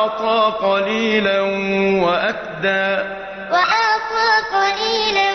وأعطى قليلا وأكدى. وأعطى قليلا